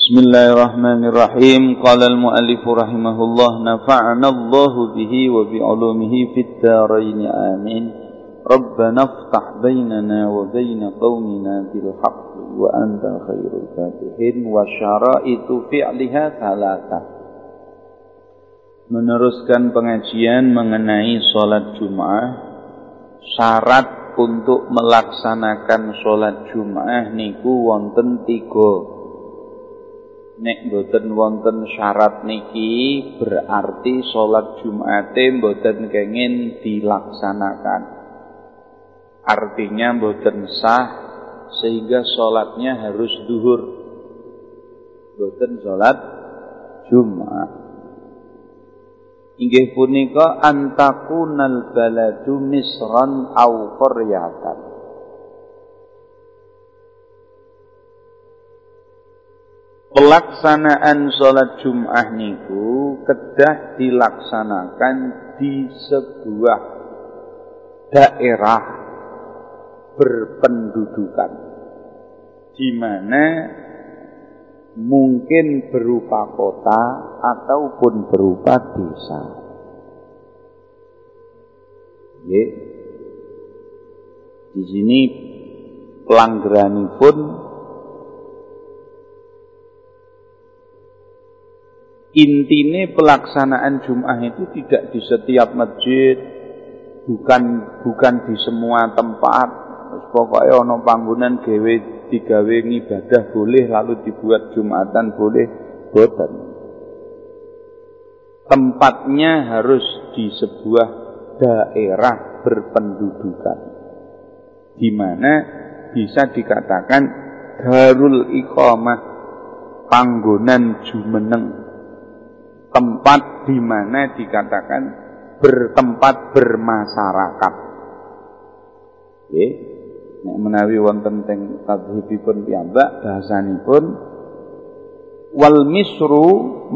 بسم الله الرحمن الرحيم قال المؤلف رحمه الله نفعنا الله به وبعلومه في الدارين آمين ربنا افتح بيننا وبين قومنا بالحق وأنت خير الفاتحين وشرائط فعلها ثلاثة Meneruskan pengajian mengenai sholat Jum'ah Syarat untuk melaksanakan sholat Jum'ah niku wonten tiga Nek boten wonten syarat niki berarti sholat Jum'ate boten kengin dilaksanakan. Artinya boten sah sehingga sholatnya harus duhur. Boten sholat Jum'ah. Inggih punika antakunal baladu misran au qaryatan Pelaksanaan sholat Jum'ah niku kedah dilaksanakan di sebuah daerah berpendudukan di mana mungkin berupa kota ataupun berupa desa. Ye. Di sini pelanggaran pun intine pelaksanaan Jum'ah itu tidak di setiap masjid, bukan bukan di semua tempat. Pokoknya ono panggonan gawe digawe ibadah boleh lalu dibuat Jumatan boleh boten. Tempatnya harus di sebuah daerah berpendudukan di mana bisa dikatakan darul iqamah panggonan jumeneng tempat di mana dikatakan bertempat bermasyarakat. Okay nek menawi wonten teng tadhibipun piyambak bahasanipun wal misru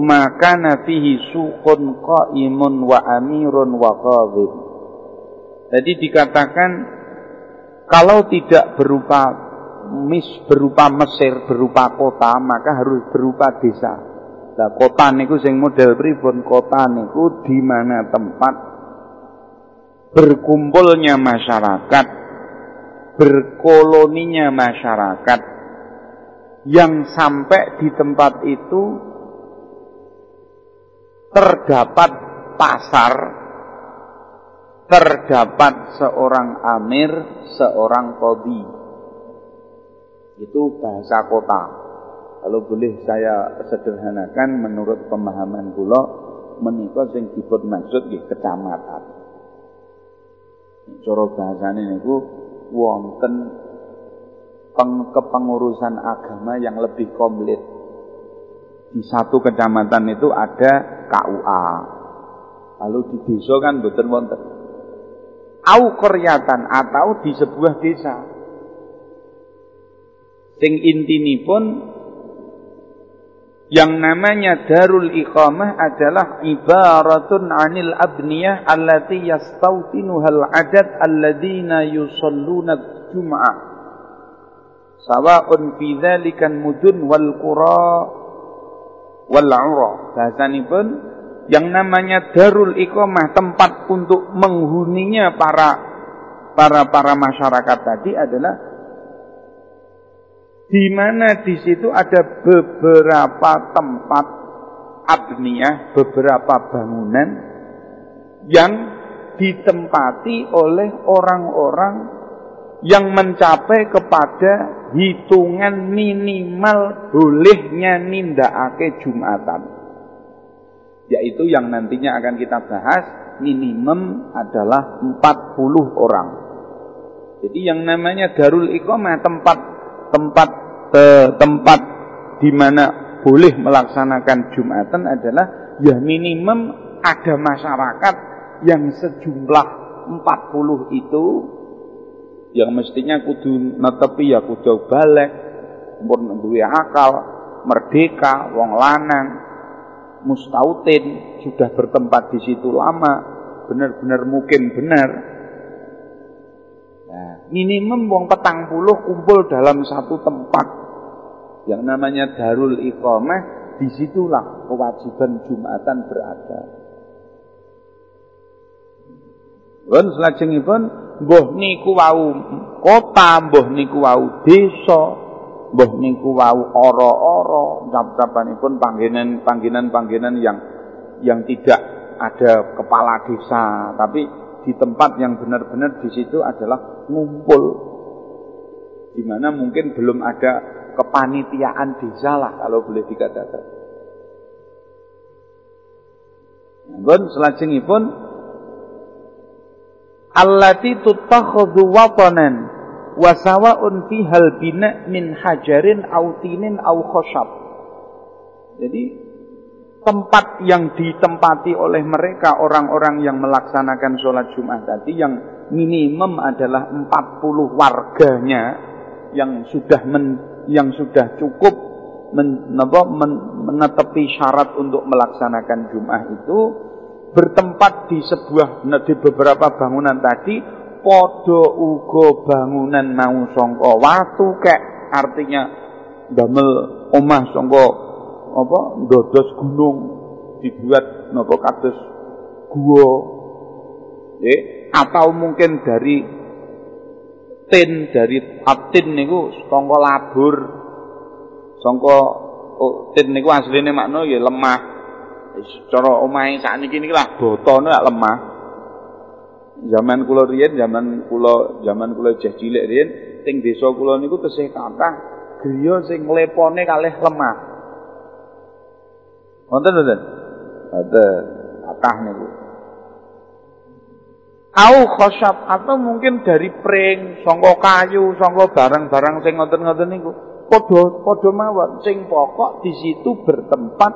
maka fihi suqun qaimun wa amirun wa qadhin jadi dikatakan kalau tidak berupa mis berupa Mesir berupa kota maka harus berupa desa nah kota niku sing model pripun kota niku di mana tempat berkumpulnya masyarakat berkoloninya masyarakat yang sampai di tempat itu terdapat pasar, terdapat seorang amir, seorang kodi. Itu bahasa kota. Kalau boleh saya sederhanakan menurut pemahaman kula menika sing dipun maksud nggih kecamatan. Cara bahasane niku wonten peng kepengurusan agama yang lebih komplit. Di satu kecamatan itu ada KUA. Lalu di desa kan boten wonten. Au koryatan atau di sebuah desa. Sing intinipun yang namanya darul iqamah adalah ibaratun anil abniyah allati yastawtinuhal adad alladina yusalluna jum'ah sawa'un fi dzalikan mudun wal qura wal ura. Bahasanipun yang namanya darul iqamah tempat untuk menghuninya para para para masyarakat tadi adalah di mana di situ ada beberapa tempat abniyah, beberapa bangunan yang ditempati oleh orang-orang yang mencapai kepada hitungan minimal bolehnya nindakake Jumatan. Yaitu yang nantinya akan kita bahas minimum adalah 40 orang. Jadi yang namanya Darul Iqamah tempat tempat eh, tempat di mana boleh melaksanakan Jumatan adalah ya minimum ada masyarakat yang sejumlah 40 itu yang mestinya kudu netepi ya kudu balik pun duwe akal merdeka wong lanang mustautin sudah bertempat di situ lama benar-benar mungkin benar minimum wong petang puluh kumpul dalam satu tempat. Yang namanya darul iqamah, di situlah kewajiban Jumatan berada. Pun selajengipun mbuh niku wau kota, mbuh niku wau desa, mbuh niku wau ora-ora, cap-capanipun panggenan-panggenan-panggenan yang yang tidak ada kepala desa, tapi di tempat yang benar-benar di situ adalah ngumpul di mana mungkin belum ada kepanitiaan desa lah kalau boleh dikatakan. Pun selajengipun allati tutakhadhu watanan wa sawa'un fihal bina min hajarin aw tinin aw khashab. Jadi tempat yang ditempati oleh mereka orang-orang yang melaksanakan sholat Jumat tadi yang minimum adalah 40 warganya yang sudah men, yang sudah cukup men, men, menetepi syarat untuk melaksanakan Jumat itu bertempat di sebuah di beberapa bangunan tadi podo ugo bangunan mau songko watu kek artinya damel omah songko apa dodos gunung dibuat nopo kados gua eh, atau mungkin dari tin dari atin niku songko labur songko oh, tin niku asline makna ya lemah cara omahe sakniki niki lah botone lak lemah. Zaman kula riyen, zaman kula zaman kula jeh cilik riyen, teng desa kula niku tesih kathah griya sing lepone kalih lemah. Wonten mboten? Wonten. Kathah niku. Au khosyab atau mungkin dari pring, sangka kayu, sangka barang-barang sing ngoten-ngoten niku. Padha padha mawon sing pokok di situ bertempat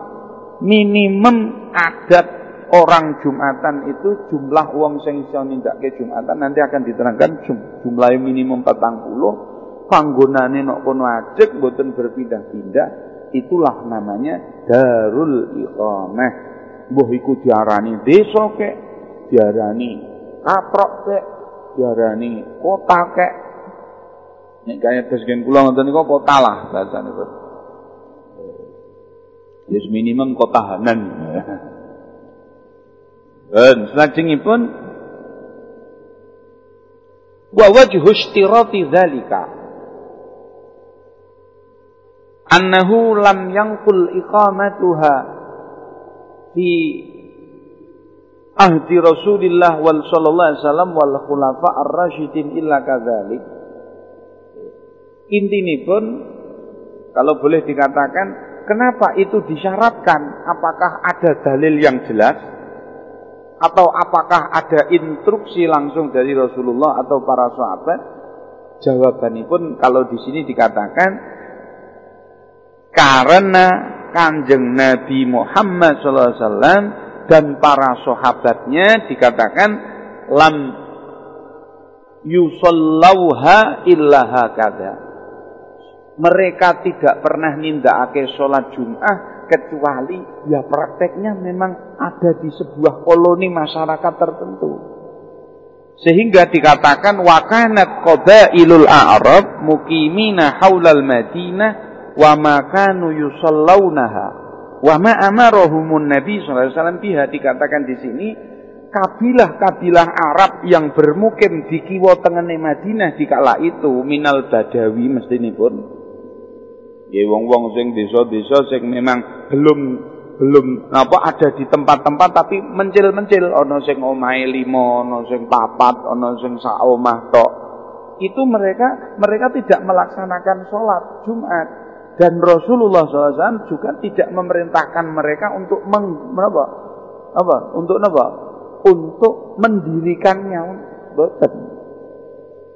minimum adat orang Jumatan itu jumlah uang sing iso nindakke Jumatan nanti akan diterangkan jum, jumlah minimum 40 panggonane nok kono ajek mboten berpindah-pindah itulah namanya darul iqamah. Mbuh iku diarani desa kek diarani kaprok kek diarani kota kek. Nek kaya desgen kula ngoten niku kota lah bahasane Yes minimum kotahanan. Dan pun wa wajhu istirati dzalika annahu lam yanqul iqamatuha fi ahdi Rasulillah wal sallallahu alaihi wasallam wal khulafa ar-rasyidin illa kadzalik intinipun kalau boleh dikatakan Kenapa itu disyaratkan? Apakah ada dalil yang jelas? Atau apakah ada instruksi langsung dari Rasulullah atau para sahabat? Jawabannya pun kalau di sini dikatakan karena kanjeng Nabi Muhammad SAW dan para sahabatnya dikatakan lam yusallauha illa hakada mereka tidak pernah nindakake sholat Jum'ah kecuali ya prakteknya memang ada di sebuah koloni masyarakat tertentu. Sehingga dikatakan wakanat ilul a'rab mukimina haulal Madinah wa makanu yusallaunaha. Wa ma amarahumun Nabi SAW biha dikatakan di sini kabilah-kabilah Arab yang bermukim di kiwa tengene Madinah di kala itu minal badawi mesti pun. Ya wong-wong sing desa-desa sing memang belum belum apa ada di tempat-tempat tapi mencil-mencil. Ana sing omahe lima, ana sing papat, ana sing sak omah tok. Itu mereka mereka tidak melaksanakan sholat Jumat dan Rasulullah SAW juga tidak memerintahkan mereka untuk meng, apa, apa untuk apa untuk mendirikannya boten.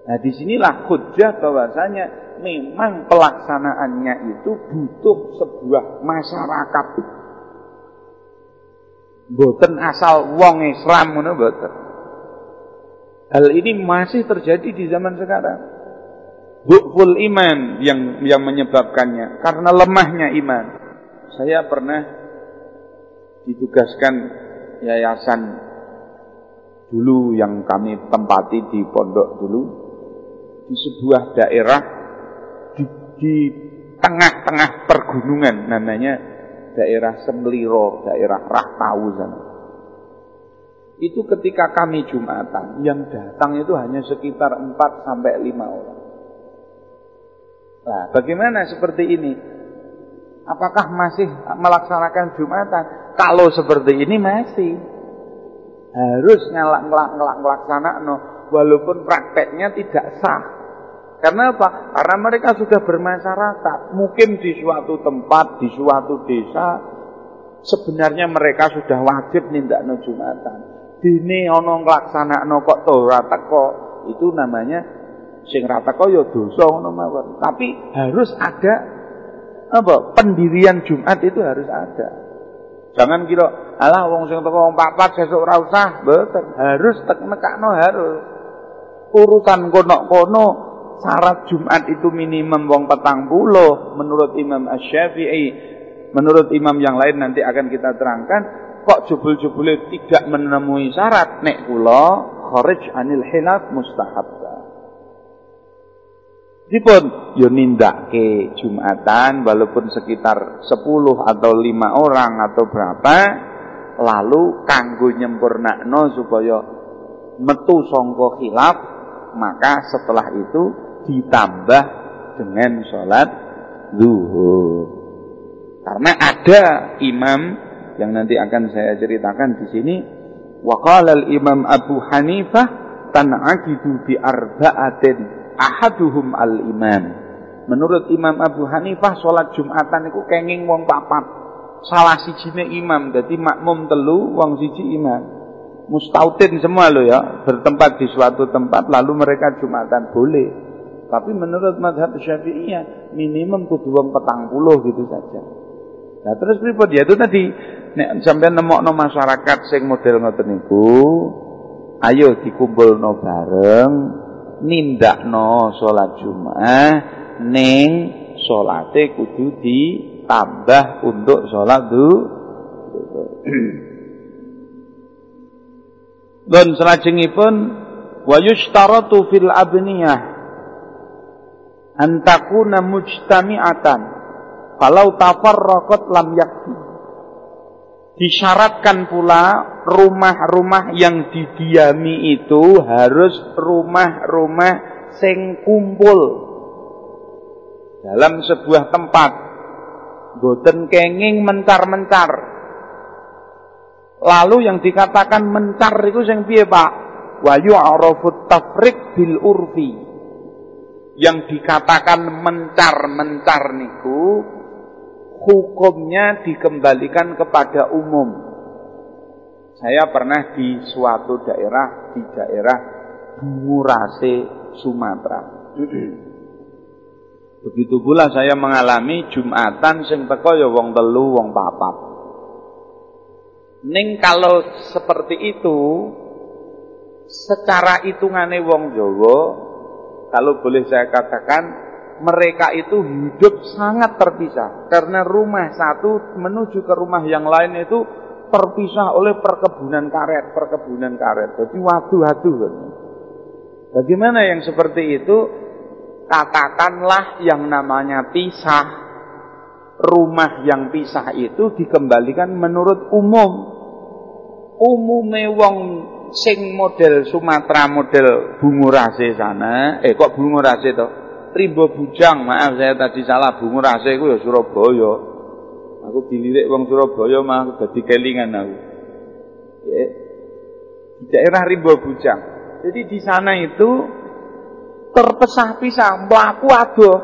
Nah di sinilah hujah bahwasanya memang pelaksanaannya itu butuh sebuah masyarakat. Boten asal wong Islam boten. Hal ini masih terjadi di zaman sekarang. Bukful iman yang yang menyebabkannya karena lemahnya iman. Saya pernah ditugaskan yayasan dulu yang kami tempati di pondok dulu di sebuah daerah di tengah-tengah pergunungan namanya daerah Semliro, daerah Rahtau sana. Itu ketika kami Jumatan, yang datang itu hanya sekitar 4 sampai 5 orang. Nah, bagaimana seperti ini? Apakah masih melaksanakan Jumatan? Kalau seperti ini masih. Harus ngelak-ngelak ngelaksana no, walaupun prakteknya tidak sah. Karena apa? Karena mereka sudah bermasyarakat. Mungkin di suatu tempat, di suatu desa, sebenarnya mereka sudah wajib nindak no Jumatan. Dini ono no kok ora teko, itu namanya sing ra teko ya dosa. Tapi harus ada apa? Pendirian Jumat itu harus ada. Jangan kira alah wong sing teko wong papat sesuk ora usah, mboten. Harus tek nekakno harus. Urusan kono-kono syarat Jumat itu minimum wong petang puluh menurut Imam Asy-Syafi'i. Menurut imam yang lain nanti akan kita terangkan kok jebul-jebule tidak menemui syarat nek kula kharij anil hilaf mustahab. Dipun yo ke Jumatan walaupun sekitar 10 atau 5 orang atau berapa lalu kanggo nyempurnakno supaya metu sangka khilaf maka setelah itu ditambah dengan sholat zuhur. Karena ada imam yang nanti akan saya ceritakan di sini waqala al-imam Abu Hanifah tan'aqidu bi arba'atin ahaduhum al-imam. Menurut Imam Abu Hanifah sholat Jumatan itu kenging wong papat. Salah sijine imam, jadi makmum telu wong siji imam. Mustautin semua lo ya, bertempat di suatu tempat lalu mereka Jumatan boleh. Tapi menurut madhab Syafi'iyah minimum kudu wong petang puluh gitu saja. Nah terus pripun ya itu tadi nek sampean nemokno masyarakat sing model ngoten niku ayo dikumpulno bareng nindakno salat Jumat ning salate kudu ditambah untuk salat du. Dan salajengipun wa yushtaratu fil abniyah an takuna mujtami'atan kalau tafarraqat lam yakfi Disyaratkan pula rumah-rumah yang didiami itu harus rumah-rumah sing kumpul dalam sebuah tempat. Boten kenging mencar-mencar. Lalu yang dikatakan mencar itu sing piye, Pak? Wa yu'rafut tafriq bil urfi. Yang dikatakan mencar-mencar niku hukumnya dikembalikan kepada umum. Saya pernah di suatu daerah, di daerah Bungurase, Sumatera. Begitu pula saya mengalami Jumatan sing teko ya wong telu, wong papat. Ning kalau seperti itu secara hitungane wong Jawa kalau boleh saya katakan mereka itu hidup sangat terpisah karena rumah satu menuju ke rumah yang lain itu terpisah oleh perkebunan karet, perkebunan karet. Jadi wadu-wadu kan. Bagaimana yang seperti itu? Katakanlah yang namanya pisah. Rumah yang pisah itu dikembalikan menurut umum. Umume wong sing model Sumatera model Bungurase sana, eh kok Bungurase toh? Rimbo Bujang, maaf saya tadi salah, Bungu Rase itu ya Surabaya. Aku dilirik wong Surabaya mah dadi kelingan aku. Ya. Di daerah Rimbo Bujang. Jadi di sana itu terpisah-pisah, mlaku adoh.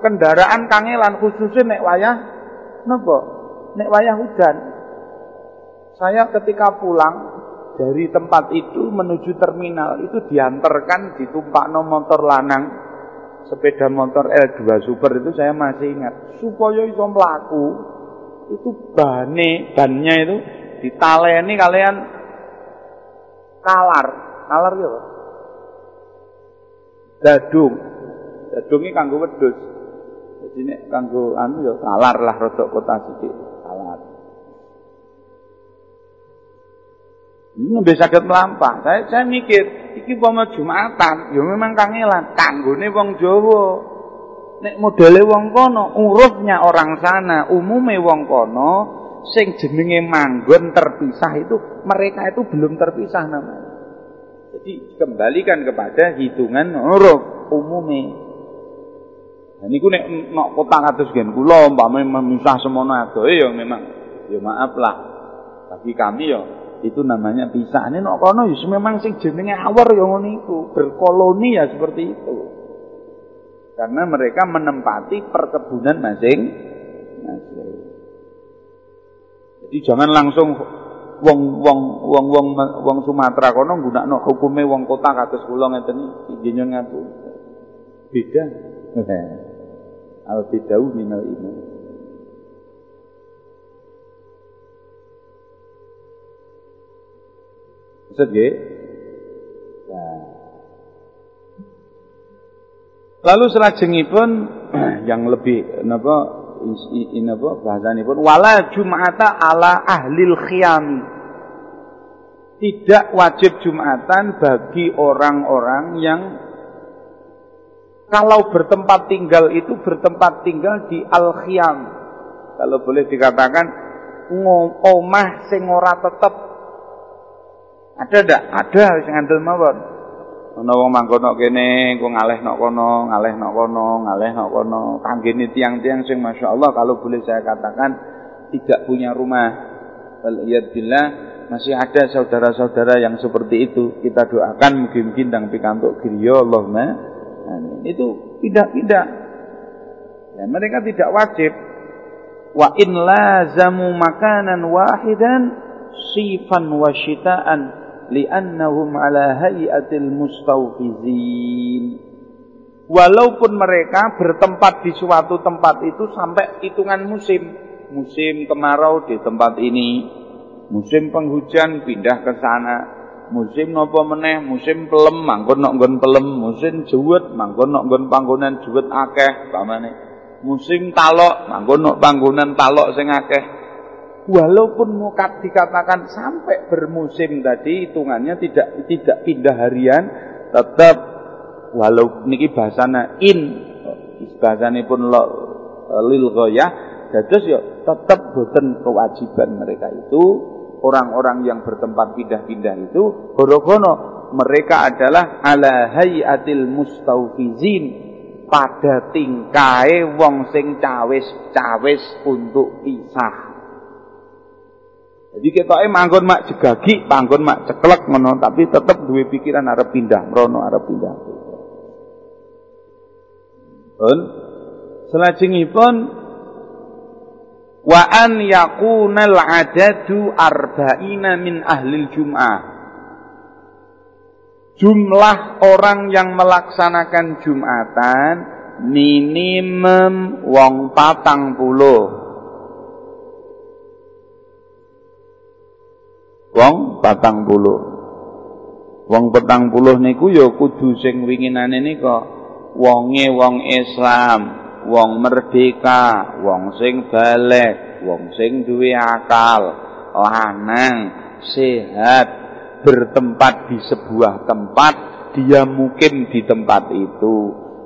Kendaraan kangelan khususnya nek wayah napa? Nek wayah hujan. Saya ketika pulang dari tempat itu menuju terminal itu diantarkan ditumpak motor lanang sepeda motor L2 Super itu saya masih ingat. Supaya iso mlaku itu bane bannya itu ditaleni kalian kalar kalar ya dadung dadung. Ini kanggo wedhus. Jadi nek kanggo anu ya kalar lah rodok kota sithik bisa sakit melampah saya saya mikir iki umpama Jumatan, ya memang kangelan, kanggone wong Jawa. nek modele wong kono, urufnya orang sana, umume wong kono sing jenenge manggon terpisah itu mereka itu belum terpisah namanya. Jadi kembalikan kepada hitungan uruf umume. Nah niku nek nok kota kados gen kula umpama memisah semono adohe ya memang ya maaf lah. Bagi kami ya itu namanya pisah. Ini nok kono ya memang sing jenenge awar ya ngono iku, berkoloni ya seperti itu. Karena mereka menempati perkebunan masing masing. Jadi jangan langsung wong wong wong wong wong Sumatera kono nggunakno hukume wong kota kados kula ngeten iki nggih ngaku. Beda. Al bidau minal iman. Maksud Nah. Lalu selajengipun yang lebih napa napa bahasanipun wala jum'ata ala ahlil khiyam. Tidak wajib Jumatan bagi orang-orang yang kalau bertempat tinggal itu bertempat tinggal di al-khiyam. Kalau boleh dikatakan omah sing ora tetep ada ndak? Ada sing andel mawon. Ana wong mangkono kene, engko ngaleh nok kono, ngaleh nok kono, ngaleh nok kono. Kanggene tiang-tiang sing masyaallah kalau boleh saya katakan tidak punya rumah. Waliyadillah masih ada saudara-saudara yang seperti itu. Kita doakan mungkin-mungkin dan pikantuk griya Allahumma amin. Itu tidak-tidak. Ya, mereka tidak wajib. Wa in lazamu makanan wahidan sifan wa li'annahum ala hayatil mustawfizin. Walaupun mereka bertempat di suatu tempat itu sampai hitungan musim. Musim kemarau di tempat ini musim penghujan pindah ke sana musim nopo meneh musim pelem mangkon nok nggon pelem musim juwet mangkon nok nggon panggonan juwet akeh pamane musim talok mangkon nok panggonan talok sing akeh walaupun mukat dikatakan sampai bermusim tadi hitungannya tidak tidak pindah harian tetap walau niki bahasana in bahasane pun lo, e, lil goyah dados ya tetap boten kewajiban mereka itu. Orang-orang yang bertempat pindah-pindah itu horogono mereka adalah ala hayatil mustaufizin pada tingkai wong sing cawis-cawis untuk pisah jadi kita manggon mak jegagi, manggon mak ceklek ngono, tapi tetap duwe pikiran arep pindah, mrono arep pindah. Pun selajengipun wa an yakunal adadu arba'ina min ahlil jum'ah. Jumlah orang yang melaksanakan Jumatan minimum wong patang puluh. Wong patang puluh. Wong petang puluh niku ya kudu sing winginane nika. Wonge wong Islam wong merdeka wong sing balik wong sing duwe akal lanang sehat bertempat di sebuah tempat dia mungkin di tempat itu.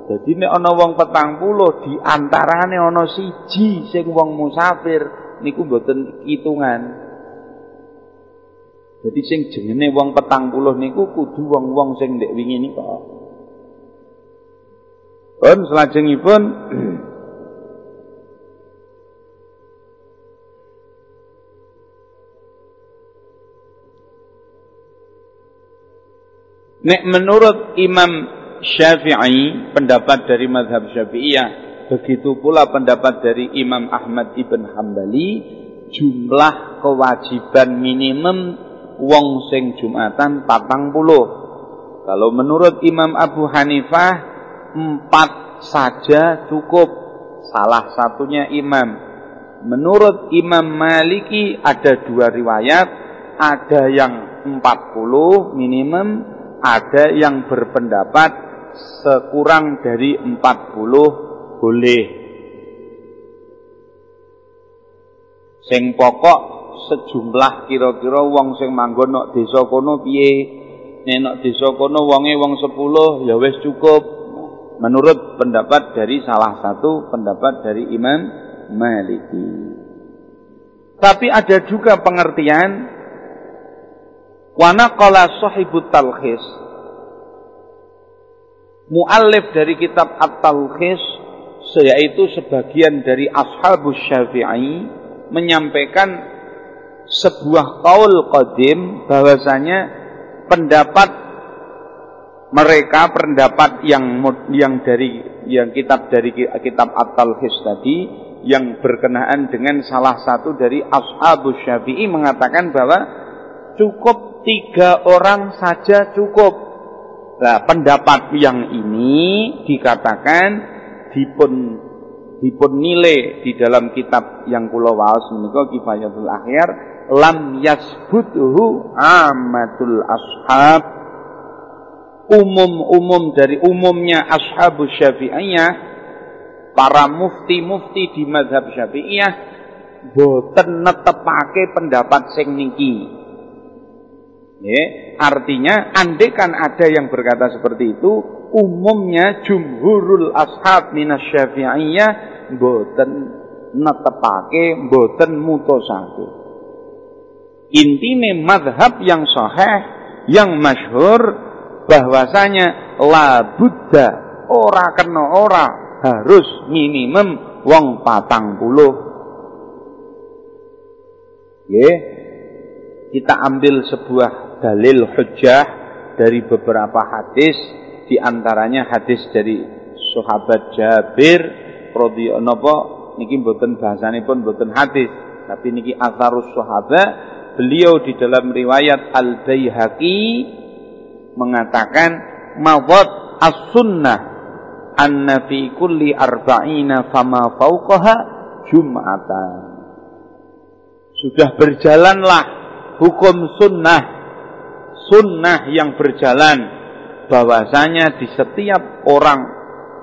Jadi nek ana wong petang puluh di antarane ana siji sing wong musafir niku mboten hitungan jadi sing jenenge wong petang puluh niku kudu wong-wong sing ndek wingi nika. Pun selajengipun Nek menurut Imam Syafi'i, pendapat dari mazhab Syafi'iyah, begitu pula pendapat dari Imam Ahmad ibn Hambali, jumlah kewajiban minimum wong sing Jumatan patang puluh. Kalau menurut Imam Abu Hanifah empat saja cukup. Salah satunya imam. Menurut Imam Maliki ada dua riwayat. Ada yang empat puluh minimum. Ada yang berpendapat sekurang dari empat puluh boleh. Sing pokok sejumlah kira-kira wong sing manggon nok desa kono piye? Nek nok desa kono wonge wong 10 ya wis cukup. Menurut pendapat dari salah satu pendapat dari Imam Maliki. Tapi ada juga pengertian wana qala sahibut talkhis. Muallif dari kitab At-Talkhis yaitu sebagian dari ashabus Syafi'i menyampaikan sebuah kaul qadim bahwasanya pendapat mereka pendapat yang yang dari yang kitab dari kitab At-Talhis tadi yang berkenaan dengan salah satu dari ashabus Syafi'i mengatakan bahwa cukup tiga orang saja cukup. Nah, pendapat yang ini dikatakan dipun dipun nilai di dalam kitab yang kula waos menika Kifayatul Akhir lam yasbuthu amatul ashab umum-umum dari umumnya ashabus syafi'iyah para mufti-mufti di mazhab syafi'iyah boten netepake pendapat sing niki Ya, artinya andekan ada yang berkata seperti itu, umumnya jumhurul ashab minas syafi'iyah boten netepake, boten mutosake. Intine madhab yang sahih, yang masyhur bahwasanya la buddha ora kena ora harus minimum wong patang puluh. Ya kita ambil sebuah dalil hujjah dari beberapa hadis di antaranya hadis dari sahabat Jabir radhiyallahu niki mboten pun mboten hadis. Tapi niki atharus sahabat beliau di dalam riwayat Al Baihaqi mengatakan mawad as-sunnah anna fi kulli arba'ina fama fauqaha jum'atan. Sudah berjalanlah hukum sunnah sunnah yang berjalan bahwasanya di setiap orang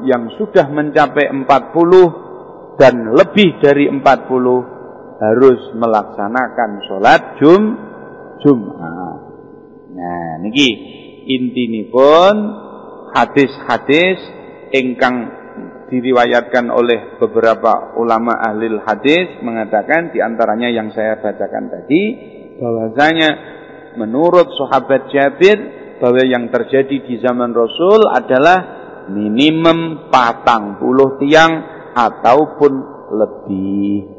yang sudah mencapai 40 dan lebih dari 40 harus melaksanakan sholat jum Jumat. Nah, niki intinipun hadis-hadis ingkang diriwayatkan oleh beberapa ulama ahli hadis mengatakan di antaranya yang saya bacakan tadi bahwasanya menurut sahabat Jabir bahwa yang terjadi di zaman Rasul adalah minimum patang puluh tiang ataupun lebih.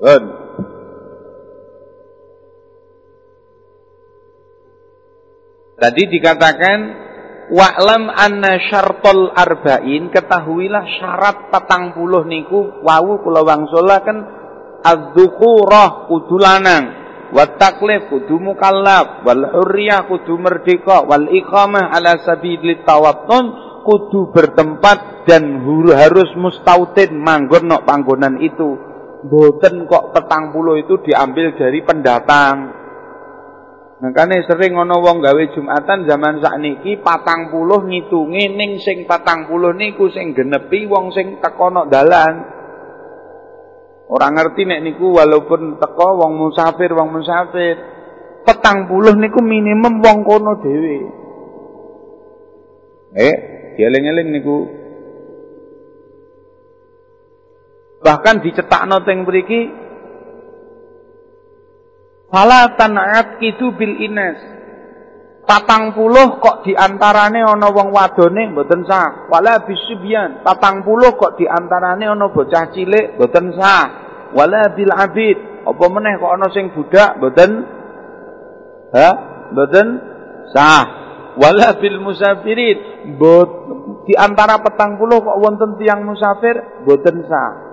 Good. Tadi dikatakan wa'lam anna syartul arba'in ketahuilah syarat petang puluh niku wawu kula wangsola kan adzukurah kudu lanang wa taklif kudu mukallaf wal hurriyah kudu merdeka wal iqamah ala sabilit tawattun kudu bertempat dan harus mustautin manggon nok panggonan itu boten kok petang puluh itu diambil dari pendatang Makanya sering ngono wong gawe Jumatan zaman sakniki patang puluh ngitungi ning sing patang puluh niku sing genepi wong sing teko nok dalan. Orang ngerti nek niku walaupun teko wong musafir wong musafir. Petang puluh niku minimum wong kono dhewe. Eh, dieling-eling niku. Bahkan dicetakno teng mriki Fala tan'at kidu bil inas. Patang puluh kok diantarane ana wong wadone mboten sah. Wala bisubyan. Patang puluh kok diantarane ana bocah cilik mboten sah. Wala bil abid. Apa meneh kok ana sing budak mboten ha? Mboten sah. Wala bil musafirin. Bot di antara petang puluh kok wonten tiang musafir mboten sah.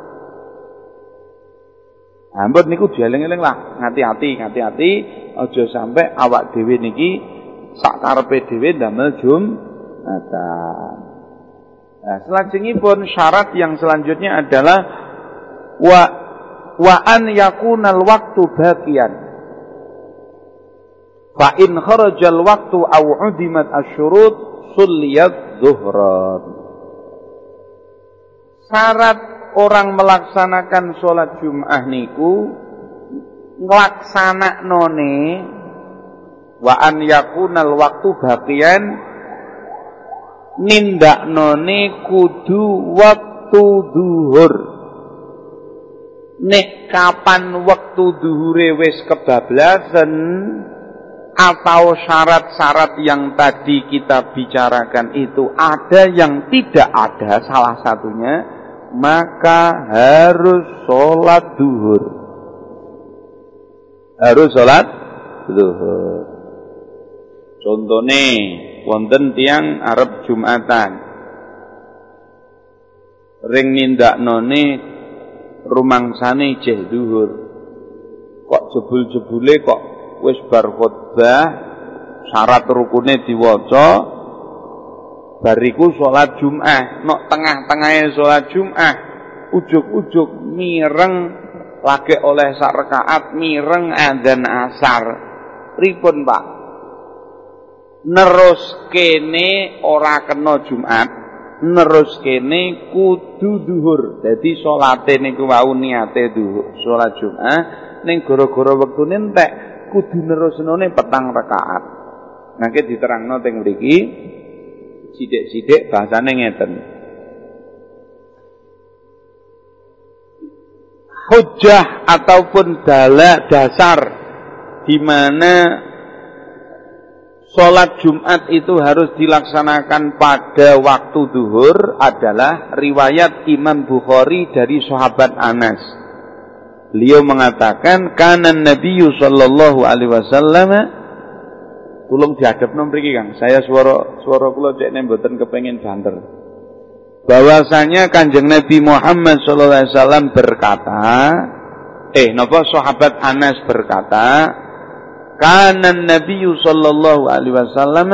Ampun niku dieling-eling lah, ngati-ati, ngati-ati aja sampai awak dhewe niki sak karepe dhewe ndamel Jumatan. Nah, selajengipun syarat yang selanjutnya adalah wa wa an yakunal waktu baqiyan. Fa in kharajal waktu aw udimat asyurut sulliyat zuhran. Syarat orang melaksanakan sholat Jum'ah niku nglaksanaknone wa an yakunal waktu bagian nindaknone kudu waktu duhur. Nek kapan waktu duhure wis kebablasan atau syarat-syarat yang tadi kita bicarakan itu ada yang tidak ada salah satunya maka harus sholat duhur. Harus sholat duhur. Contohnya wonten tiang Arab Jumatan. Ring nindak none rumangsane jeh duhur. Kok jebul-jebule kok wis bar khutbah syarat rukune diwaca bariku salat Jumat nok tengah-tengahe salat Jumat ujug-ujug mireng lagi oleh sak rakaat mireng adzan asar. Pripun Pak? Nerus kene ora kena Jumat nerus kene kudu duhur. Dadi salate niku wau niate duhur salat Jumat ning gara-gara wektune entek kudu nerusnone petang rakaat. Nangke diterangno teng mriki sithik-sithik bahasane ngeten. Hujjah ataupun dalak dasar di mana Sholat Jumat itu harus dilaksanakan pada waktu duhur adalah riwayat Imam Bukhari dari sahabat Anas. Beliau mengatakan kanan Nabi sallallahu alaihi wasallam tulung dihadap mriki Kang. Saya suara suara kula cek mboten kepengin banter. Bahwasanya Kanjeng Nabi Muhammad sallallahu alaihi wasallam berkata, eh napa sahabat Anas berkata, kanan Nabi sallallahu alaihi wasallam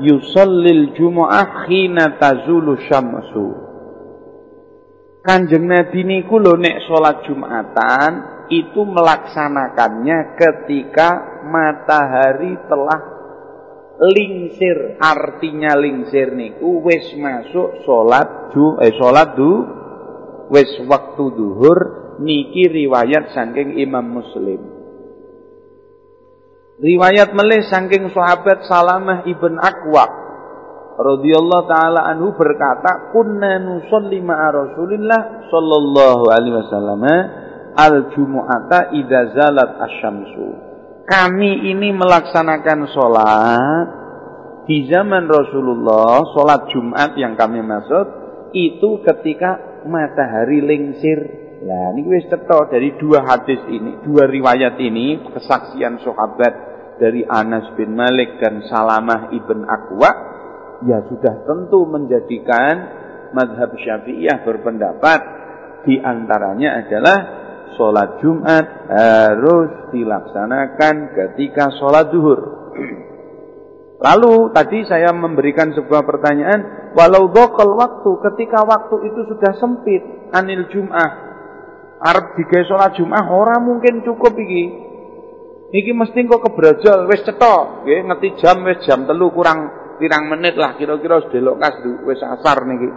yusallil jumu'ah khina tazulu syamsu. Kanjeng Nabi niku lho nek salat Jumatan itu melaksanakannya ketika matahari telah lingsir. Artinya lingsir niku wis masuk salat ju eh salat du wis waktu duhur niki riwayat saking Imam Muslim. Riwayat melih saking sahabat Salamah ibn Aqwa radhiyallahu taala anhu berkata, "Kunna nusolli ma'a Rasulillah sallallahu alaihi wasallam al-jumu'ata idza zalat asyamsu." Kami ini melaksanakan sholat di zaman Rasulullah, sholat Jumat yang kami maksud itu ketika matahari lingsir. Nah, ini wis cetha dari dua hadis ini, dua riwayat ini, kesaksian sahabat dari Anas bin Malik dan Salamah ibn Aqwa ya sudah tentu menjadikan madhab syafi'iyah berpendapat di antaranya adalah sholat Jumat harus dilaksanakan ketika sholat duhur. Lalu tadi saya memberikan sebuah pertanyaan, walau dokol waktu, ketika waktu itu sudah sempit, anil Jum'ah, Arab digawe sholat Jum'ah, orang mungkin cukup iki. Iki mesti kok kebrojol, wis cetok, ngerti jam wis jam telu kurang pirang menit lah kira-kira sedelok kas wis asar niki.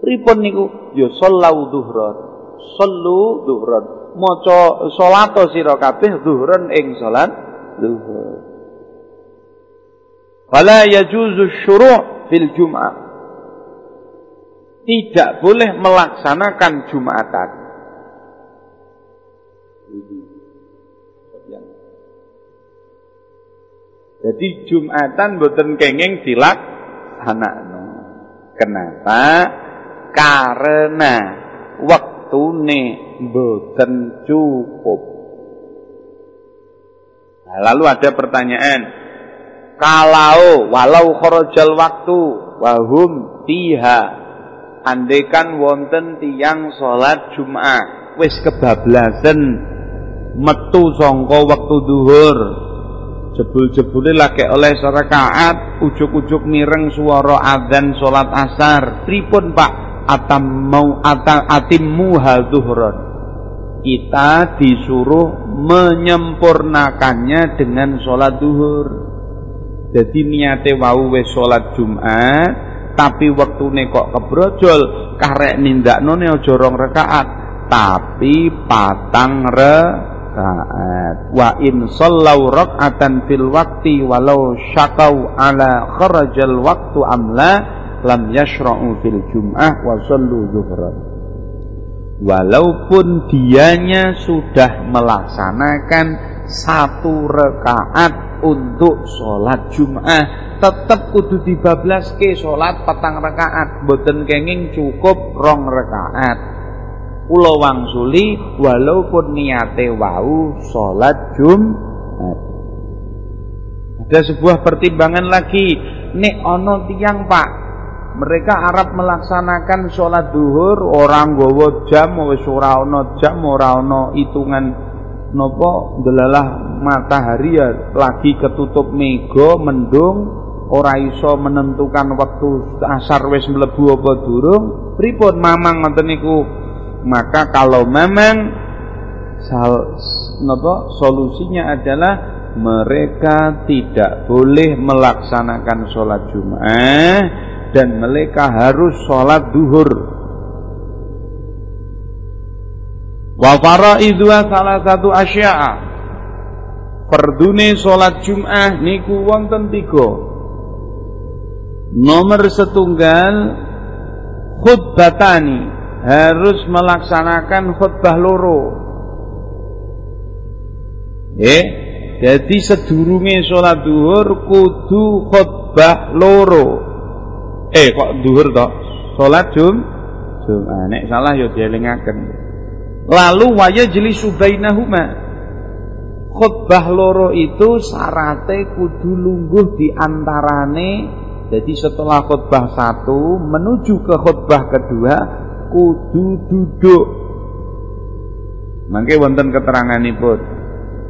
Pripun niku? Ya sallau dhuhran. Sallu dhuhran. Maca salat sira kabeh dhuhran ing salat dhuhur. Fala yajuzu syuru' fil jum'ah. Tidak boleh melaksanakan Jumatan. Jadi Jumatan boten kenging dilaksanakno. Kenapa? Karena waktune boten cukup. Nah, lalu ada pertanyaan, kalau walau kharajal waktu wahum tiha andekan wonten tiang salat Jumat wis kebablasan metu sangka wektu duhur. Jebul-jebule lagi oleh serakaat ujuk-ujuk mireng suara adzan salat asar. Pripun Pak atam mau atam atimmu hal duhron kita disuruh menyempurnakannya dengan sholat duhur jadi niate wau wis sholat Jumat tapi waktu kok kebrojol karek nindakno ne aja rong rakaat tapi patang rakaat. Wa in sallau rak'atan fil waqti walau syakau ala kharajal waktu amla lam yashra'u fil jum'ah wa sallu zuhran. Walaupun dianya sudah melaksanakan satu rakaat untuk sholat Jum'ah tetap kudu ke sholat petang rakaat boten kenging cukup rong rakaat kula wangsuli walaupun niate wau salat Jumat. Ada sebuah pertimbangan lagi, nek ono tiang Pak, mereka Arab melaksanakan sholat duhur orang gowo jam wis ora ono jam ora ono hitungan nopo delalah matahari ya lagi ketutup mego mendung ora iso menentukan waktu asar wis mlebu apa durung. Pripun mamang ngoten niku? Maka kalau memang sal, apa, solusinya adalah mereka tidak boleh melaksanakan sholat Jum'ah dan mereka harus sholat duhur. Wa faraidua salah satu asya'a. Perdune sholat Jum'ah niku wonten tiga. Nomor setunggal khutbatani harus melaksanakan khutbah loro. Eh, jadi sedurunge sholat duhur kudu khutbah loro. Eh, kok duhur toh? Sholat jum, jum. Ah, nek salah ya dielingaken. Lalu waya jeli subainahuma. Khutbah loro itu syaratnya kudu lungguh di antarane jadi setelah khutbah satu menuju ke khutbah kedua kudu duduk. Mangke wonten keteranganipun.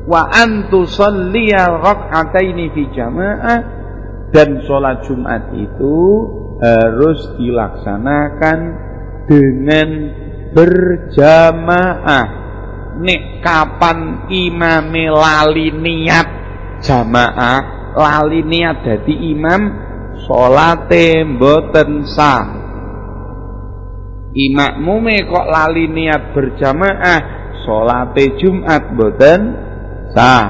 Wa antu salliya rak'ataini fi jamaah dan sholat Jumat itu harus dilaksanakan dengan berjamaah. Nek kapan imame lali niat jamaah, lali niat dadi imam, salate mboten sah. Imakmume kok lali niat berjamaah salate Jumat boten sah.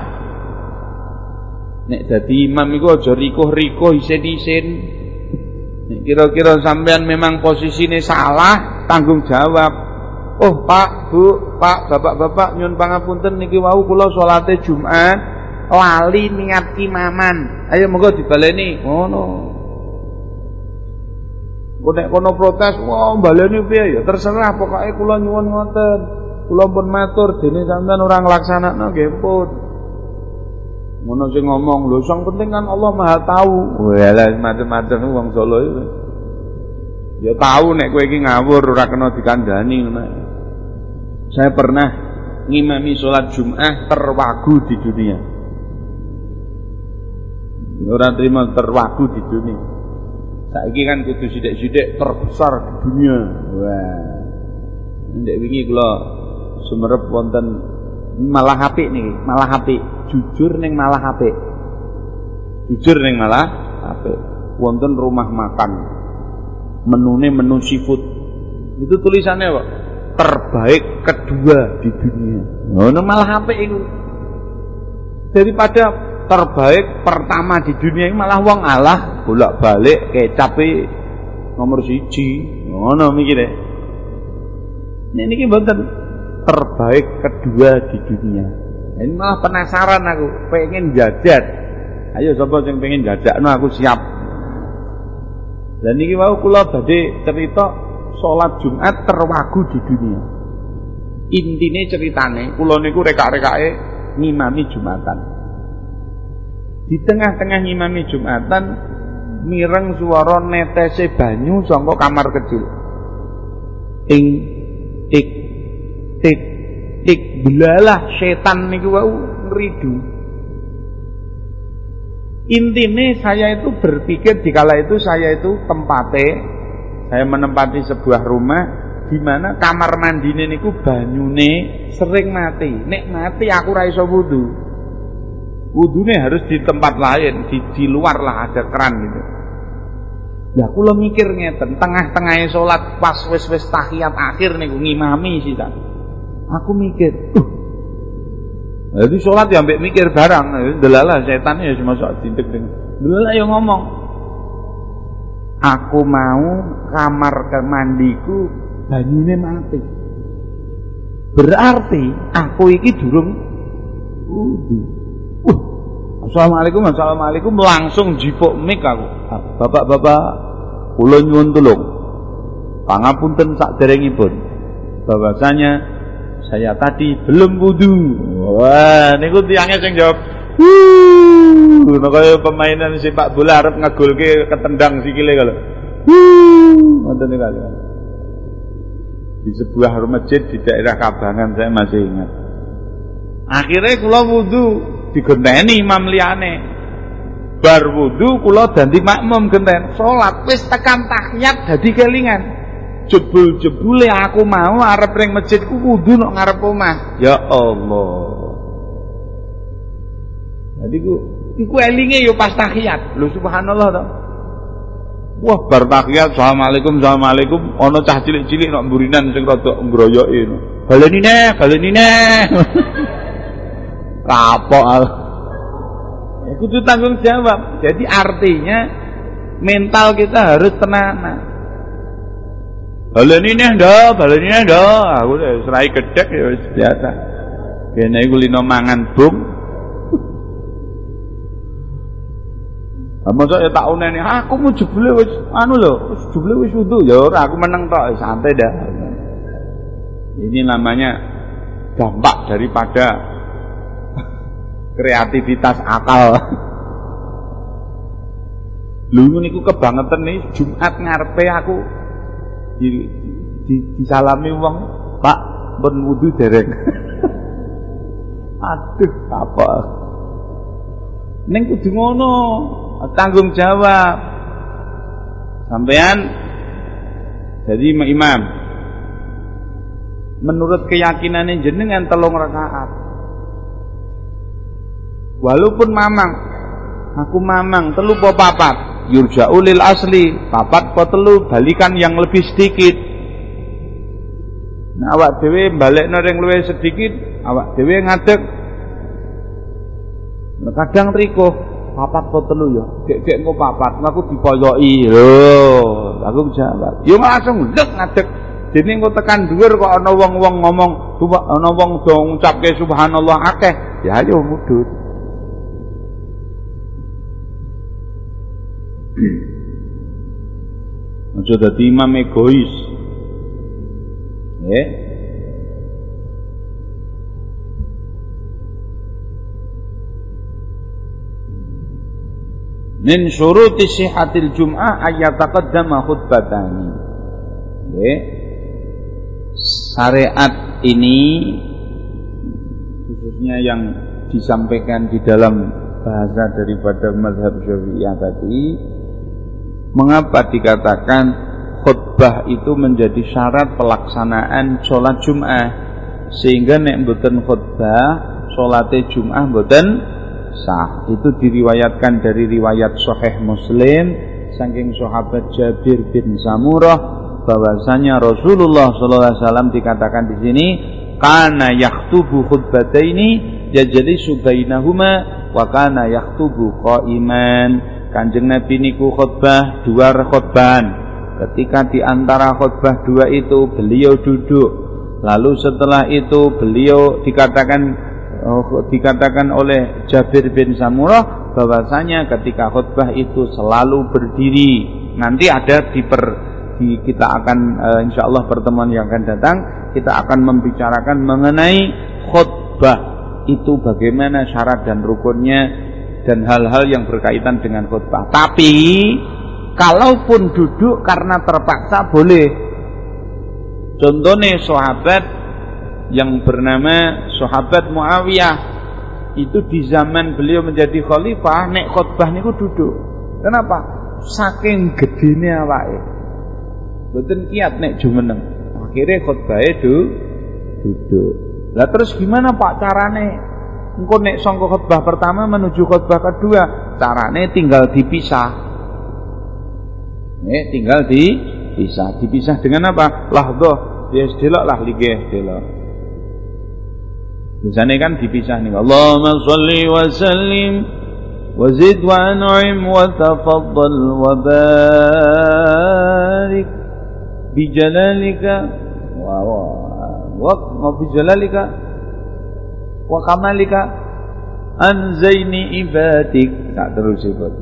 Nek dadi imam iku aja rikuh-rikuh isin-isin kira-kira sampean memang posisine salah tanggung jawab. Oh Pak Bu Pak Bapak-bapak nyun pangapunten niki wau kula salate Jumat lali niat imaman. Ayo monggo dibaleni. Ngono. Oh, Nek kono protes, wah baleni piye? Ya terserah pokoke kula nyuwun ngoten. Kula pun matur dene sampean ora nglaksanakno nggih pun. Ngono sing ngomong lho sing penting kan Allah Maha tahu. Walah macam-macam wong Solo itu. Ya tahu nek kowe iki ngawur ora kena dikandani ngono. Saya pernah ngimami sholat Jum'ah terwagu di dunia. Orang terima terwagu di dunia. Saiki kan kudu sidik-sidik terbesar di dunia. Wah. Ndek wingi kula sumerep wonten malah apik niki, malah apik. Jujur ning malah apik. Jujur ning malah apik. Wonten rumah makan. Menune menu seafood. Itu tulisannya kok terbaik kedua di dunia. Ngono malah apik itu. Daripada terbaik pertama di dunia ini malah wong Allah bolak-balik kecap nomor siji ngono mikire ini ini mboten terbaik kedua di dunia. Ini malah penasaran aku pengen jajat ayo sapa yang pengen jajak? No aku siap. Dan ini mau kula badhe cerita sholat Jumat terwagu di dunia. Intine ceritane kula niku rekak-rekake ngimami Jumatan. Di tengah-tengah ngimami Jumatan mireng suara netese banyu saka kamar kecil. Tik tik belalah setan niku wau ngridu. Intinya saya itu berpikir di kala itu saya itu tempatnya saya menempati sebuah rumah di mana kamar mandine niku banyune sering mati. Nek mati aku ra iso wudu. Wudhunya harus di tempat lain, di, di luar lah ada keran gitu. Ya lo mikir ngeten, tengah-tengah sholat pas wis-wis tahiyat akhir nih ngimami sih tak. Aku mikir, uh, Jadi sholat ya ambek mikir barang, delala setan ya cuma tintek dengan. Delala yang ngomong. Aku mau kamar mandiku banyune mati. Berarti aku iki durung wudu. Uh, Assalamualaikum, Assalamualaikum langsung jipuk mik aku. Bapak-bapak, kula nyuwun tulung. Pangapunten sak derengipun. Bahwasanya saya tadi belum wudu. Wah, niku tiangnya sing jawab. Wuh, ngono kaya pemainan sepak bola arep ngagolke ketendang sikile kalau. Wuh, ngoten niku. Di sebuah masjid di daerah Kabangan saya masih ingat. Akhirnya kula wudu digenteni imam liyane. Bar wudu kula dadi makmum genten. Salat wis tekan tahiyat dadi kelingan jebul-jebule aku mau arep ring masjidku kudu nok ngarep omah. Ya Allah. Jadi ku iku elinge yo pas tahiyat. Lho subhanallah to. Wah bar tahiyat assalamualaikum assalamualaikum ana cah cilik-cilik nok mburinan sing rada ngroyoki. Baleni neh, baleni neh. Kapok. Ya kudu tanggung jawab. Jadi artinya mental kita harus tenang. Baleni neh ndo, baleni neh ndo. Aku serai gedhek ya wis biasa. Kene iku lino mangan bung. Apa ya tak uneni, aku mau jebule wis anu lho, wis jebule wis wudu ya ora aku meneng tok, santai dah. Ini namanya dampak daripada kreativitas akal. Lho niku kebangetan nih Jumat ngarepe aku di, di, disalami uang Pak ben wudu dereng. Aduh, apa? Neng kudu ngono, tanggung jawab. Sampean jadi imam. Menurut keyakinan jenengan telung rakaat. Walaupun mamang, aku mamang telu papat, yurja'ulil asli. Papat po telu balikan yang lebih sedikit. Nah awak dhewe balekno ring luwih sedikit awak dhewe ngadeg. Nah, kadang triko papat po telu ya. Gek-gek engko papat aku dipoyoki. Lho aku jawab. Yo langsung ndek ngadeg. Jadi engko tekan dhuwur kok ana wong-wong ngomong ana wong do ngucapke subhanallah akeh. Ya ayo mudhun Aja dadi imam egois. Ya. Min syuruti sihatil jum'ah ayataqaddama khutbatani. Ya. Syariat ini khususnya yang disampaikan di dalam bahasa daripada mazhab Syafi'iyah tadi Mengapa dikatakan khutbah itu menjadi syarat pelaksanaan sholat Jum'ah sehingga nek mboten khutbah sholatnya Jum'ah mboten sah. Itu diriwayatkan dari riwayat Sahih Muslim saking sahabat Jabir bin Samurah bahwasanya Rasulullah sallallahu alaihi wasallam dikatakan di sini kana yaktubu khutbataini yajlisu bainahuma wa kana yaktubu qaiman Kanjeng Nabi niku khutbah dua khutbahan. Ketika di antara khutbah dua itu beliau duduk. Lalu setelah itu beliau dikatakan oh, dikatakan oleh Jabir bin Samurah bahwasanya ketika khutbah itu selalu berdiri. Nanti ada di per di kita akan uh, insya Allah pertemuan yang akan datang kita akan membicarakan mengenai khutbah itu bagaimana syarat dan rukunnya dan hal-hal yang berkaitan dengan khutbah. Tapi kalaupun duduk karena terpaksa boleh. Contohnya sahabat yang bernama sahabat Muawiyah itu di zaman beliau menjadi khalifah nek khutbah niku duduk. Kenapa? Saking gedene awake. Mboten kiat nek jumeneng. Akhirnya khutbah itu duduk. Lah terus gimana Pak carane Engko nek sangka khutbah pertama menuju khutbah kedua, carane tinggal dipisah. Nek tinggal dipisah. Dipisah dengan apa? Lahdoh, ya delok lah ligeh delok. Biasanya kan dipisah nih. Allahumma sholli wa sallim wa zid wa an'im wa tafaddal wa barik bi jalalika wa wa wa bi jalalika wa kamalika an zaini ibadik. Tak terus ikut.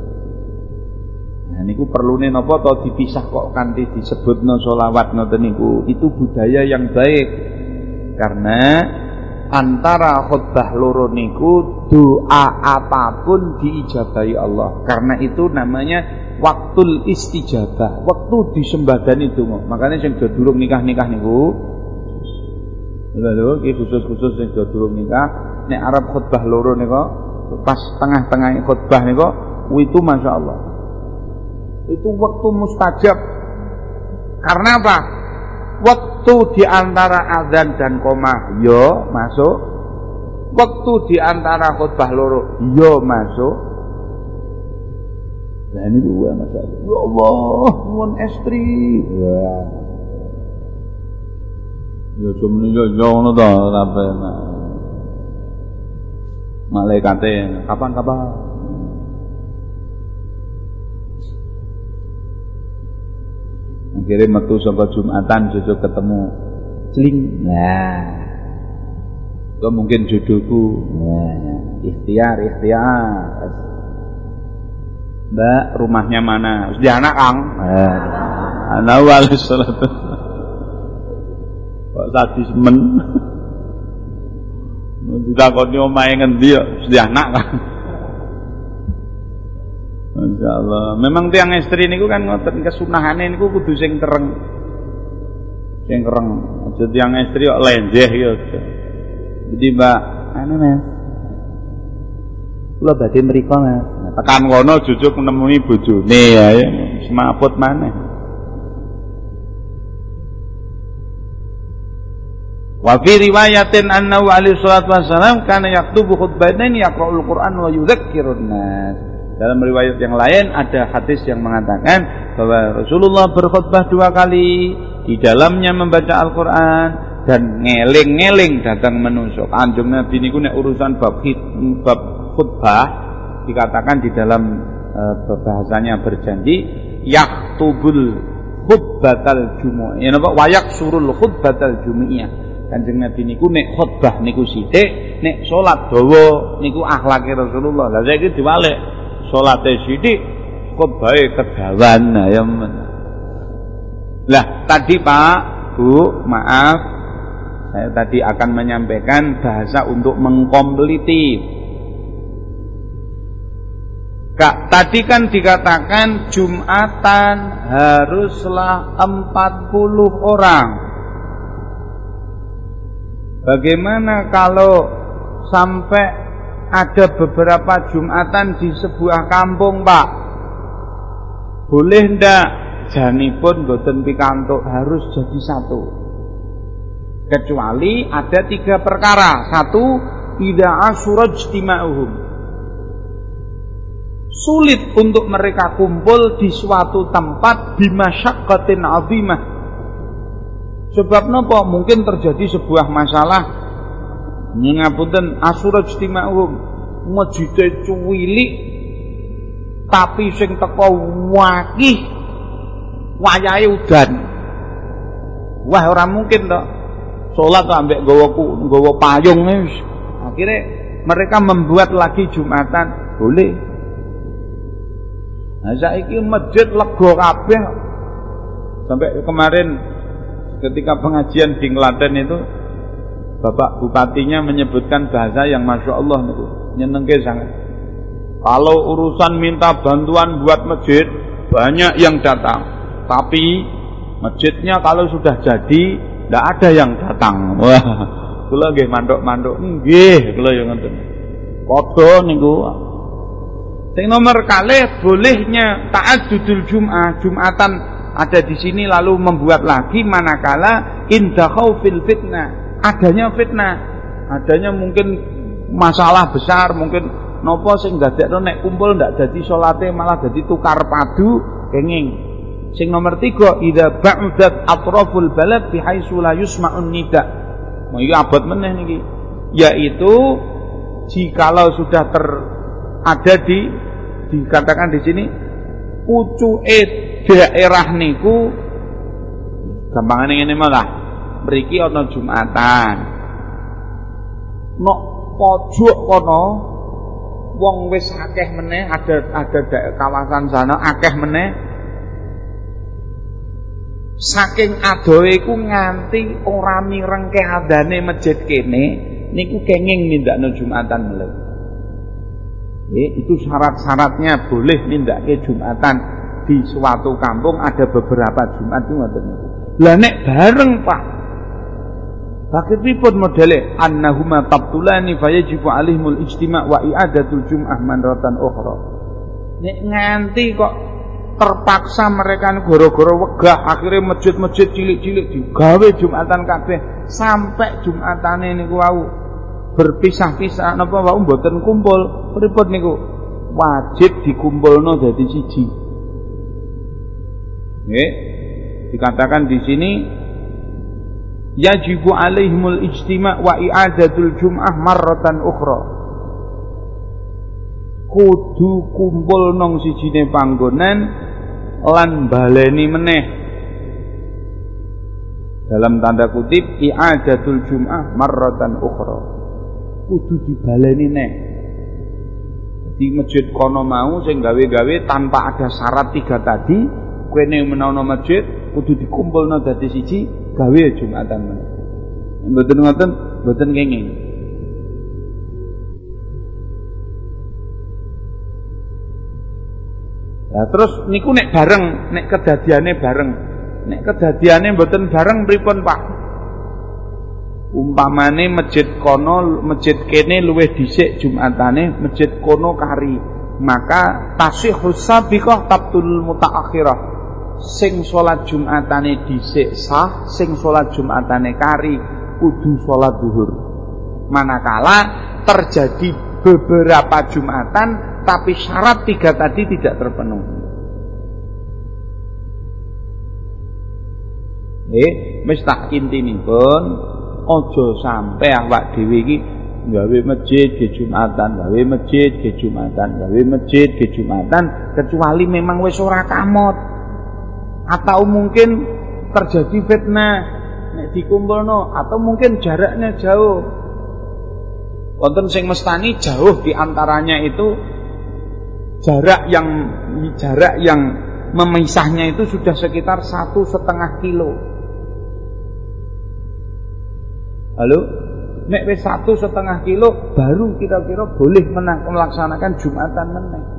Nah niku perlune napa to dipisah kok kanthi disebutno selawat ngoten niku. Itu budaya yang baik. Karena antara khutbah loro niku doa apa pun diijabahi Allah. Karena itu namanya waktu istijabah, waktu disembadani donga. Makanya sing durung nikah-nikah niku lho iki khusus-khusus sing durung nikah nek Arab khutbah loro niku pas tengah-tengah khutbah niku itu Masya Allah itu waktu mustajab karena apa Waktu di antara azan dan koma yo masuk. Waktu di antara khutbah loro yo masuk. Nah ini gue masa Ya Allah, mohon estri. Wah. Ya cuma ini yo ngono to apa Malaikate kapan kapan akhirnya metu saka Jumatan jodoh ketemu. Celing nah itu mungkin jodohku? Nah, ikhtiar ikhtiar. Mbak rumahnya mana? Di anak Kang. Nah, ana. Kok sadismen. Ditakoni omahe ngendi ya? Di anak Kang. Masya Allah. Memang tiang istri niku kan ngoten kesunahane niku kudu sing kereng. Sing kereng. Aja tiang istri kok lenjeh ya. Jadi Mbak, anu Mas. Kula badhe mriku Mas. Tekan kono jujuk menemui bojone ya, ya. semaput maneh. Wa fi riwayatin annahu alaihi salatu wassalam kana yaktubu khutbatain yaqra'ul Qur'an wa yudzakkirun nas. Dalam riwayat yang lain ada hadis yang mengatakan bahwa Rasulullah berkhutbah dua kali, di dalamnya membaca Al-Qur'an dan ngeling-ngeling datang menusuk. Anjung Nabi niku nek urusan bab bab khutbah dikatakan di dalam e, bahasanya berjanji yaktubul khutbatal jumu'ah. Ya napa wayak surul khutbatal jumu'iyah. Kanjeng Nabi niku nek khutbah niku sithik, nek salat dawa niku akhlake Rasulullah. Lah saiki diwalik salate sithik khutbahe kedawan ya Lah tadi Pak Bu maaf saya tadi akan menyampaikan bahasa untuk mengkompliti Kak, tadi kan dikatakan Jumatan haruslah 40 orang. Bagaimana kalau sampai ada beberapa Jumatan di sebuah kampung, Pak. Boleh ndak janipun boten pikantuk harus jadi satu. Kecuali ada tiga perkara. Satu, ida asuraj tima'uhum. Sulit untuk mereka kumpul di suatu tempat bimasyaqqatin azimah. Sebab nopo mungkin terjadi sebuah masalah Ngapunten asura istima'uhum masjide cuwilik tapi sing teko wakih wayahe udan. Wah ora mungkin to. Salat ambek nggawa nggawa payung Akhirnya mereka membuat lagi Jumatan, boleh. Nah saiki masjid lega kabeh. Sampai kemarin ketika pengajian di Klaten itu Bapak bupatinya menyebutkan bahasa yang masya Allah niku nyenengke sangat. Kalau urusan minta bantuan buat masjid banyak yang datang, tapi masjidnya kalau sudah jadi tidak ada yang datang. Wah, kula nggih mandok-mandok nggih kula yang ngoten. Padha niku. Sing nomor kalih bolehnya taat judul Jum'ah, Jumatan ada di sini lalu membuat lagi manakala indah fil fitnah adanya fitnah, adanya mungkin masalah besar, mungkin nopo sing dadekno nek kumpul ndak dadi salate malah dadi tukar padu kenging. Sing nomor tiga, idza ba'dat atraful balad bihaitsu la yusma'un nida. Mau abot meneh niki. yaitu jikalau sudah ter ada di dikatakan di sini pucuke daerah niku gampangane ngene malah mriki ana Jumatan. Nok pojok kono wong wis akeh meneh ada ada kawasan sana akeh meneh. Saking adohe iku nganti ora mirengke adane masjid kene niku kenging nindakno Jumatan mulai itu syarat-syaratnya boleh nindakake Jumatan di suatu kampung ada beberapa Jumat itu ngoten niku. Lah nek bareng Pak. Bakit pripun modele annahuma tabtulani fayajibu alaihimul ijtima' wa i'adatul jum'ah manratan ukhra. Nek nganti kok terpaksa mereka goro-goro wegah akhirnya masjid-masjid cilik-cilik digawe Jumatan kabeh sampai Jumatane niku wau berpisah-pisah napa wau mboten kumpul pripun niku wajib dikumpulno dadi siji nggih dikatakan di sini yajibu alaihimul ijtima' wa i'adatul jum'ah marratan ukhra. Kudu kumpul nong sijine panggonan lan baleni meneh. Dalam tanda kutip i'adatul jum'ah marratan ukhra. Kudu dibaleni neh. Di masjid kono mau sing gawe-gawe tanpa ada syarat tiga tadi kene menawa masjid kudu dikumpulno dadi siji gawe Jumatan. Meneh mboten ngoten? Mboten kenging. Nah, terus niku nek bareng, nek kedadiane bareng. Nek kedadiane mboten bareng pripun, Pak? umpamane masjid kono masjid kene luwih dhisik Jumatane masjid kono kari. Maka tasihhu sabiqah tabtul mutaakhirah sing salat Jumatane dhisik sah sing salat Jumatane kari kudu salat zuhur manakala terjadi beberapa Jumatan tapi syarat tiga tadi tidak terpenuhi Eh, mesti tak pun ojo sampai awak dhewe iki gawe masjid ke Jumatan, gawe masjid ke Jumatan, gawe masjid ke Jumatan kecuali memang wis ora kamot. Atau mungkin terjadi fitnah nek dikumpulno atau mungkin jaraknya jauh. Wonten sing mestani jauh di antaranya itu jarak yang jarak yang memisahnya itu sudah sekitar satu setengah kilo. Halo? Nek satu setengah kilo baru kira-kira boleh melaksanakan Jumatan meneng.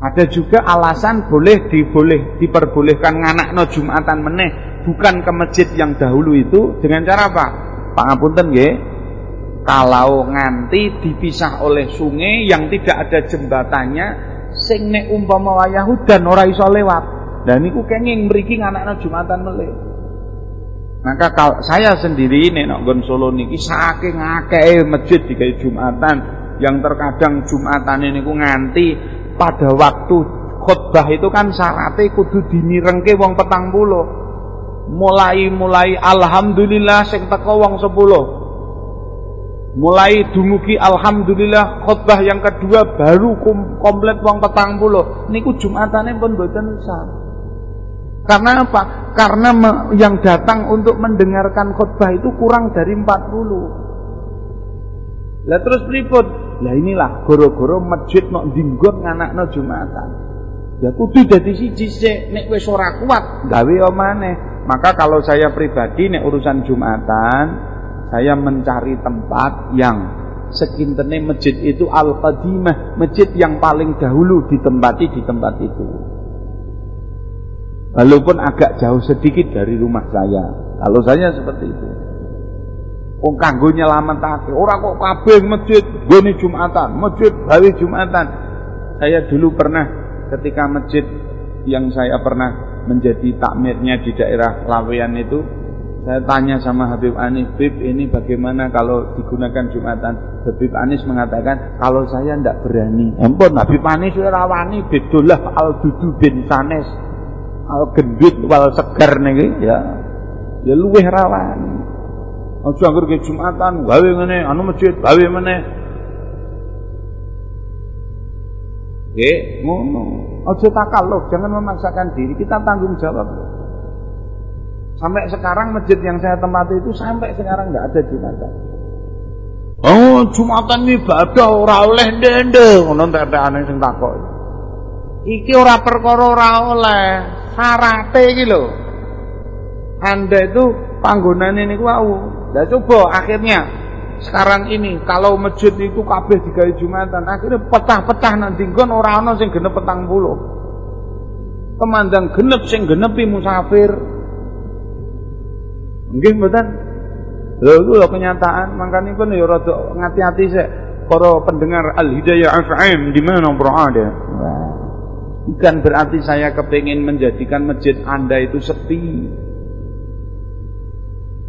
Ada juga alasan boleh diboleh diperbolehkan nganakno Jumatan meneh bukan ke masjid yang dahulu itu dengan cara apa? Pangapunten nggih. Kalau nganti dipisah oleh sungai yang tidak ada jembatannya sing nek umpama wayah udan ora iso lewat. Dan niku kenging mriki nganakno Jumatan melih. Maka kalau saya sendiri nek nggon Solo niki saking akeh masjid di Jumatan yang terkadang Jumatan ini ku nganti pada waktu khutbah itu kan syaratnya kudu dimirengke wong petang puluh. Mulai mulai alhamdulillah sing teko wong sepuluh. Mulai dumugi alhamdulillah khutbah yang kedua baru komplit wong petang puluh. Niku Jumatane pun boten sah. Karena apa? Karena yang datang untuk mendengarkan khutbah itu kurang dari 40. Lah terus pripun? Lah inilah goro-goro masjid nok dinggon nganakno Jumatan. Ya kudu dadi siji sik, nek wis ora kuat gawe omane. Maka kalau saya pribadi nek urusan Jumatan, saya mencari tempat yang sekintene masjid itu al-qadimah, masjid yang paling dahulu ditempati di tempat itu. Walaupun agak jauh sedikit dari rumah saya. Kalau saya seperti itu. Wong kanggo nyelametake, ora kok kabeh masjid gone Jumatan, masjid gawe Jumatan. Saya dulu pernah ketika masjid yang saya pernah menjadi takmirnya di daerah Lawean itu, saya tanya sama Habib Anis, Habib ini bagaimana kalau digunakan Jumatan? Habib Anis mengatakan, kalau saya tidak berani. Ampun, Habib Anis rawani bedolah al-dudu bin sanes al gendut wal segar niki ya ya luweh rawan Aja ke Jumatan gawe ngene, anu masjid gawe meneh. Nggih, ngono. Aja takaluf, jangan memaksakan diri, kita tanggung jawab. Sampai sekarang masjid yang saya tempati itu sampai sekarang nggak ada Jumatan. Oh, Jumatan ini ibadah ora oleh ndende, ngono entek-entekane sing takok. Iki ora perkara ora oleh, syarate iki lho. Anda itu panggonane niku wau. Lah coba akhirnya sekarang ini kalau masjid itu kabeh digawe Jumatan, akhirnya pecah-pecah nanti kon ora ana sing genep petang puluh. Kemandang genep sing genepi musafir. Nggih mboten? Lho iku lho kenyataan, mangkane pun ya rada ngati-ati sik para pendengar Al Hidayah FM di mana berada. Bukan berarti saya kepingin menjadikan masjid Anda itu sepi.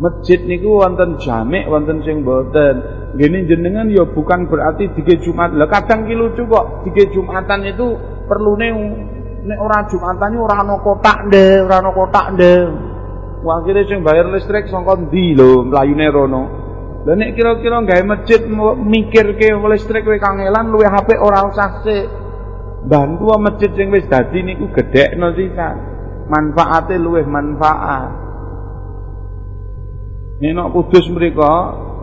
Masjid niku wonten jamek, wonten sing boten. Gini jenengan ya bukan berarti dige Jumat. Lah kadang ki lucu kok, dige Jumatan itu perlune nek ora Jumatan ora ana kotak ndek, ora ana kotak ndek. Wah akhirnya sing bayar listrik sangka ndi lho mlayune rono. Lah nek kira-kira gawe masjid mikirke listrik kowe kangelan luwe HP ora usah sik. Bantu masjid sing wis dadi niku gedhekno sisan. Manfaate luwih manfaat. Nek Kudus mereka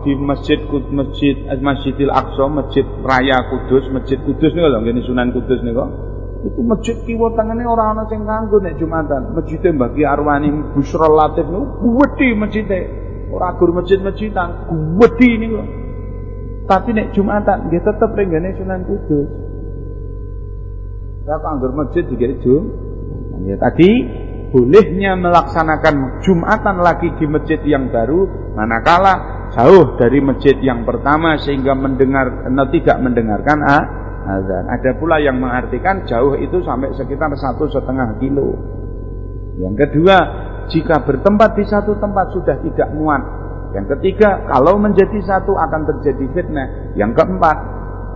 di masjid masjid Masjidil Aqsa, masjid Raya Kudus, masjid Kudus niku lho ngene Sunan Kudus niku. Itu masjid kiwa tengene ora ana sing kanggo nek Jumatan. Masjid Mbah Ki Arwani Busra Latif niku gedhe masjide. Ora gur masjid-masjidan, gedhe niku. Tapi nek Jumatan nggih tetep renggane Sunan Kudus. Saya anggur masjid digawe Jum. Ya tadi bolehnya melaksanakan Jumatan lagi di masjid yang baru manakala jauh dari masjid yang pertama sehingga mendengar tidak mendengarkan ah, azan. Ada pula yang mengartikan jauh itu sampai sekitar satu setengah kilo. Yang kedua, jika bertempat di satu tempat sudah tidak muat. Yang ketiga, kalau menjadi satu akan terjadi fitnah. Yang keempat,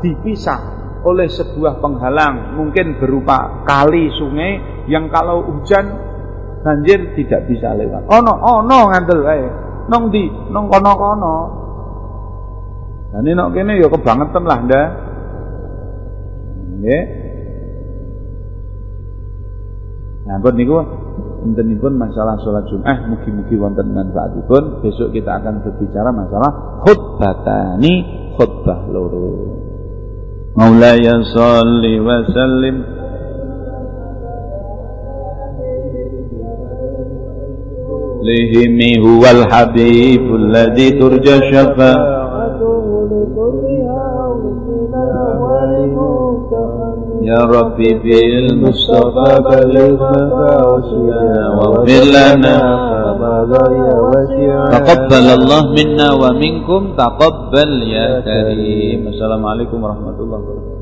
dipisah oleh sebuah penghalang mungkin berupa kali sungai yang kalau hujan banjir tidak bisa lewat. Ono ono ngandel wae. Nong di nong kono-kono. Nah ini nok kene ya kebangetan lah ndak. Nggih. Nah, pun niku pun masalah sholat Jumat, mugi-mugi wonten manfaatipun. Besok kita akan berbicara masalah khutbatani, khutbah loro. Maulaya sholli wa sallim لهم هو الحبيب الذي ترجى شفاعته يا ربي بالمصطفى بلغ مفاوسنا واغفر لنا. تقبل الله منا ومنكم تقبل يا كريم. السلام عليكم ورحمة الله وبركاته.